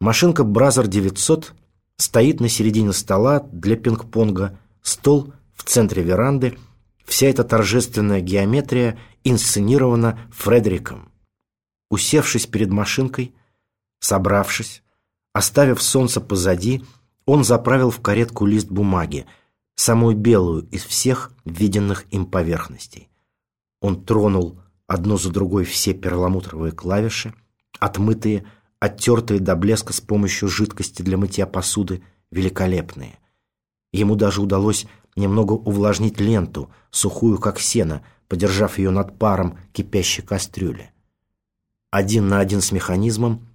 Машинка Бразер 900 стоит на середине стола для пинг-понга, стол в центре веранды. Вся эта торжественная геометрия инсценирована Фредериком. Усевшись перед машинкой, собравшись, оставив солнце позади, он заправил в каретку лист бумаги, самую белую из всех виденных им поверхностей. Он тронул одну за другой все перламутровые клавиши, отмытые, оттертые до блеска с помощью жидкости для мытья посуды, великолепные. Ему даже удалось немного увлажнить ленту, сухую как сено, подержав ее над паром кипящей кастрюли. Один на один с механизмом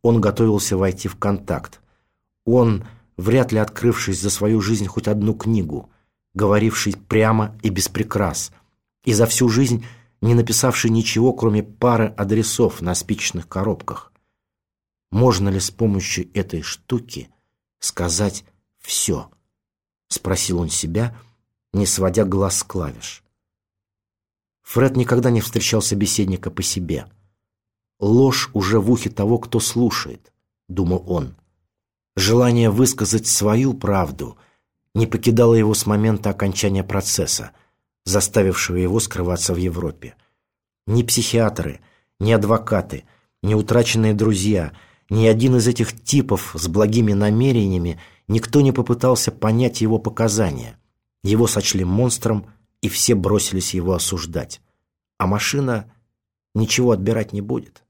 он готовился войти в контакт. Он, вряд ли открывшись за свою жизнь хоть одну книгу, говоривший прямо и без прикрас, и за всю жизнь не написавший ничего, кроме пары адресов на спичечных коробках. Можно ли с помощью этой штуки сказать «все»? Спросил он себя, не сводя глаз с клавиш. Фред никогда не встречал собеседника по себе. «Ложь уже в ухе того, кто слушает», — думал он. Желание высказать свою правду не покидало его с момента окончания процесса, заставившего его скрываться в Европе. Ни психиатры, ни адвокаты, ни утраченные друзья, ни один из этих типов с благими намерениями никто не попытался понять его показания. Его сочли монстром, и все бросились его осуждать. А машина ничего отбирать не будет.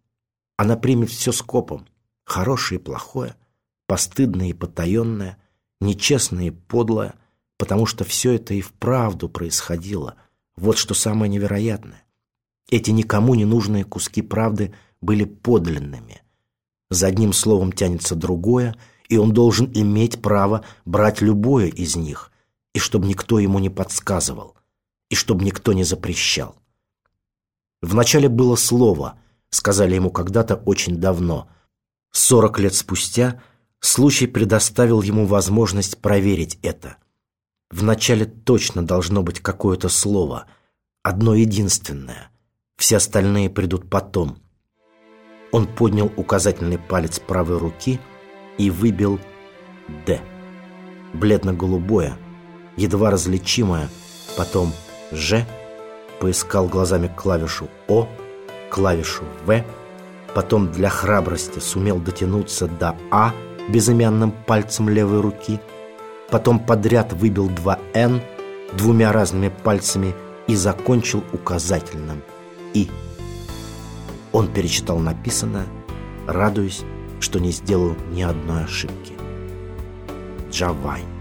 Она примет все скопом, хорошее и плохое, постыдное и потаенное, нечестное и подлое, потому что все это и вправду происходило. Вот что самое невероятное. Эти никому не нужные куски правды были подлинными. За одним словом тянется другое, и он должен иметь право брать любое из них, и чтобы никто ему не подсказывал, и чтобы никто не запрещал. Вначале было слово, сказали ему когда-то очень давно. Сорок лет спустя случай предоставил ему возможность проверить это. Вначале точно должно быть какое-то слово, одно единственное. Все остальные придут потом. Он поднял указательный палец правой руки и выбил «Д». Бледно-голубое, едва различимое, потом «Ж», поискал глазами клавишу «О», клавишу «В», потом для храбрости сумел дотянуться до «А» безымянным пальцем левой руки, потом подряд выбил два «Н» двумя разными пальцами и закончил указательным «И». Он перечитал написанное, радуясь, что не сделал ни одной ошибки. Джавайн.